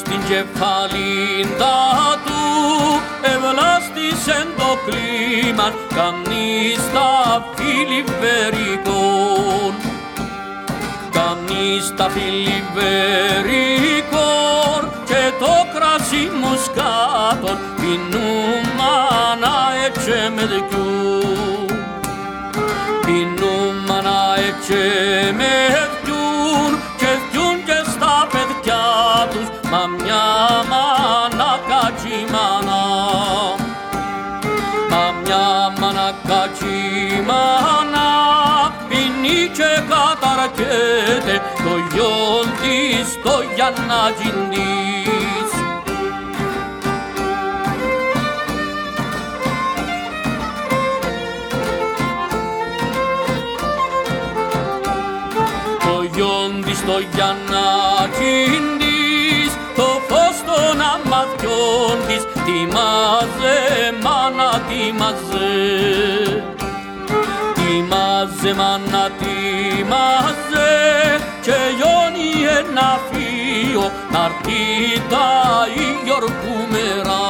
κεφαλήν του ευλάστησεν το κλίμα κανείς τα φιλιβερικών κανείς τα φιλιβερικών και το κρασί μουσκάτων πινούμε να έτσι με δυκιούν πινούμε να έτσι με και καταρκέται το γιον της το Γιάννατζιν της το γιον της το Γιάννατζιν της το φως των αμαθιών της τι μαζε μάνα τι μαζε τι μαζε μάνα τι μαζε και γιονι ένα φύο να'ρθεί τα Ιορκούμερα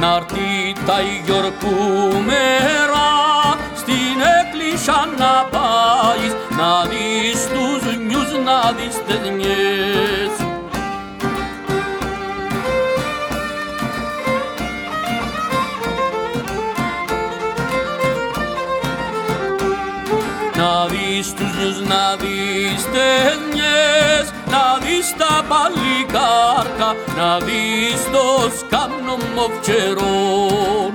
να'ρθεί τα Ιορκούμερα στην εκκλησιά να πάεις να δεις τους νιούς να δεις τις νιές Να δεις τους νιούς, να δεις ταινιές, να δεις τα παλικάρκα, να δεις το σκάμνο μοβτσερών.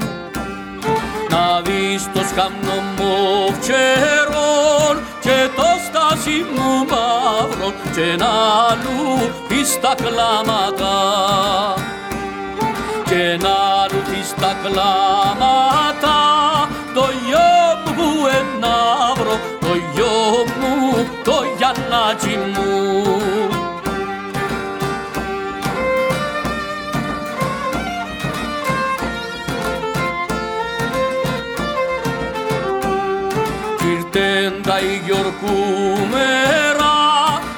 Να δεις το σκάμνο μοβτσερών και το στάσι μου μαύρο και να λουπείς τα κλάματα ήρθεν τα Ιορκούμερα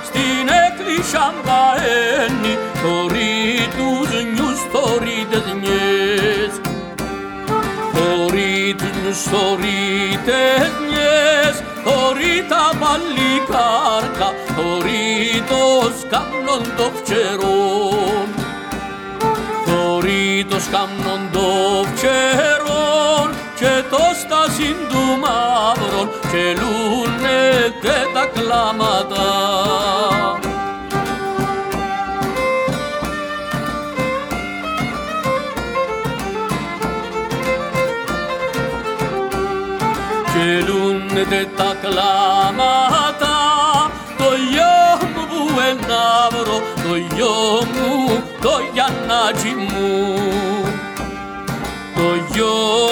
στην εκκλησιά μπαένει, θωρεί τους νιούς, θωρεί τες νιές. Θωρεί τους νιούς, θωρεί τες νιές, θωρεί τα παλικάρκα, θωρεί το σκάμνον το φτσερόν. Θωρεί το σκάμνον το φτσερόν μαύρον και λούνεται τα κλάματα. και λούνεται τα κλάματα το γιο μου που ενάβρο, το γιο μου, το Γιαννάτσι μου το γιο